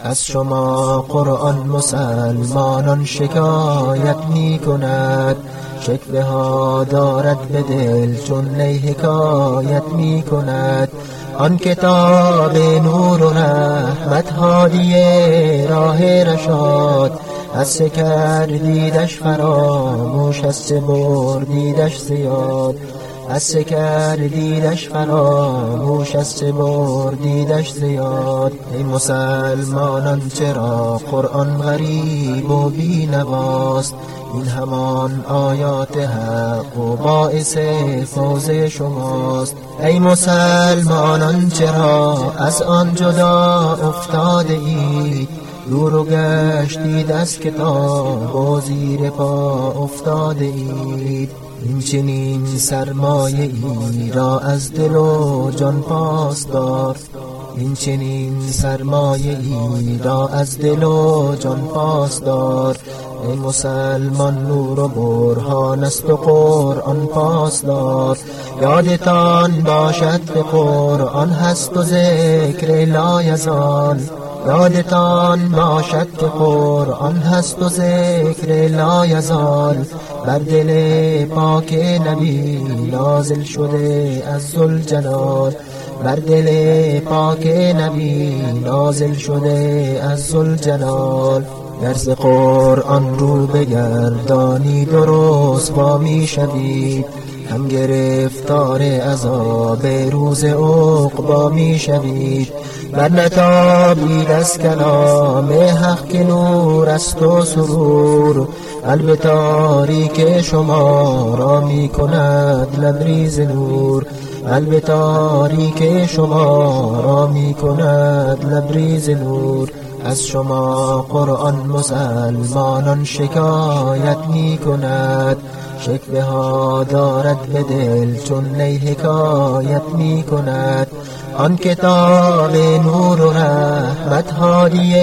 از شما قرآن مسلمانان شکایت می کند شکوه ها دارد به دل چون نی حکایت می کند آن کتاب نور و رحمت هادی راه رشاد. از سه کردیدش فراموش از سه بردیدش زیاد. از سه کردیدش فراموش از سه بردیدش زیاد؟ ای مسلمانان چرا قرآن غریب و بی نواست این همان آیات حق و باعث فوز شماست. ای مسلمانان چرا از آن جدا افتاده اید دور و گشتید از کتاب و زیر پا افتاده اید. این چنین سرمایه ای را از دل و جان پاس دار این چنین سرمایه ای را از دل و جان پاس دار ای مسلمان نور و برهان است و قرآن پاس دار یادتان باشد به قرآن هست و ذکر لایزال. یادتان باشد که قرآن هست و ذکر لایزال بر دل پاک نبی نازل شده از جلال بر دل پاک نبی نازل شده از جلال درز قرآن رو بگردانی درست با می شوید هم گرفتار عذاب روز عقبا می شوید. بر نتابید از کلام حق که نور است و سرور. قلب تاریک شما را می کند لبریز نور. قلب تاریک شما را می کند لبریز نور. از شما قرآن مسلمانان شکایت می کند شکوه ها دارد به دل چون نی حکایت می کند آن کتاب نور و رحمت هادی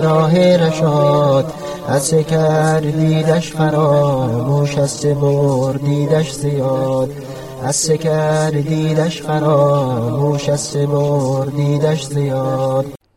راه رشاد. از کردیدش فراموش از بردیدش زیاد. از کردیدش فراموش از بردیدش زیاد.